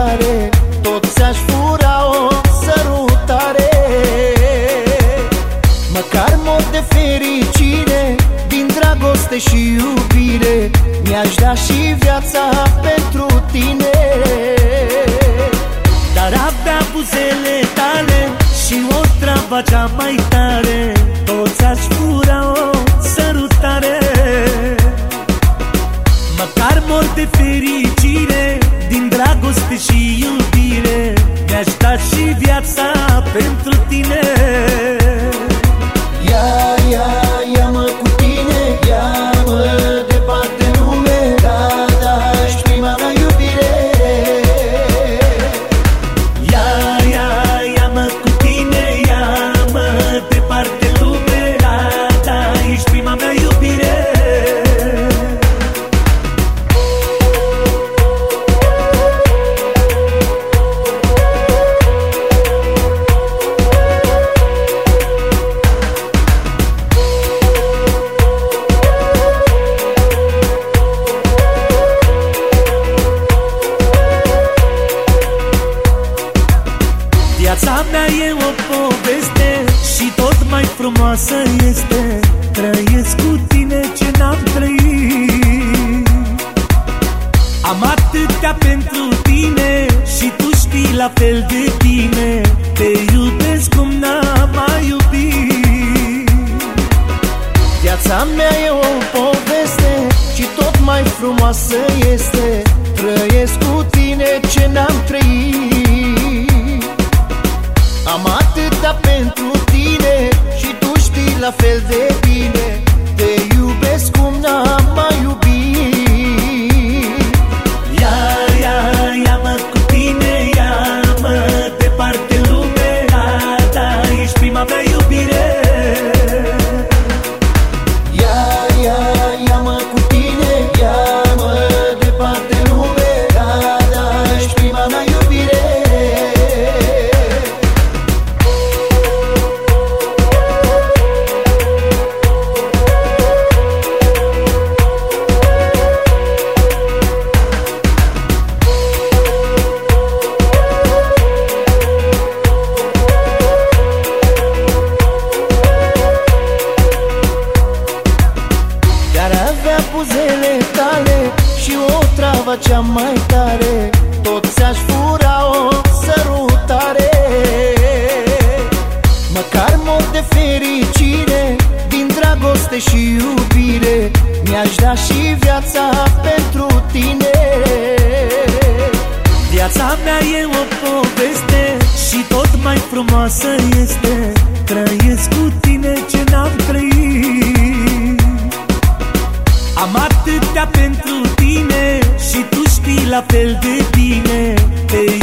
care Tot ți-aș fura o sărutare. Măcar mod de fericire Din dragoste și iubire Mi-aș da și viața pentru tine. Dar abia buzele tale Și o treaba cea mai tare. Măcar mor de fericire Din dragoste și iubire. Mi-aș da și viața pentru tine Viața mea e o poveste Și tot mai frumoasă este. Trăiesc cu tine ce n-am trăit. Am atâtea pentru tine Și tu știi la fel de bine. Te iubesc cum n-am mai iubit. Viața mea e o poveste Și tot mai frumoasă este. Trăiesc cu tine ce n-am trăit am atâta pentru tine Și tu știi la fel de bine. Te iubesc cum n-am mai iubit. Ia, ia, ia-mă cu tine Ia-mă departe lumea ta Ești prima mea iubire buzele tale Și o travă cea mai tare. Toți aș fura o sărutare. Măcar mod de fericire Din dragoste și iubire Mi-aș da și viața pentru tine. Viața mea e o poveste Și tot mai frumoasă este la piel de ti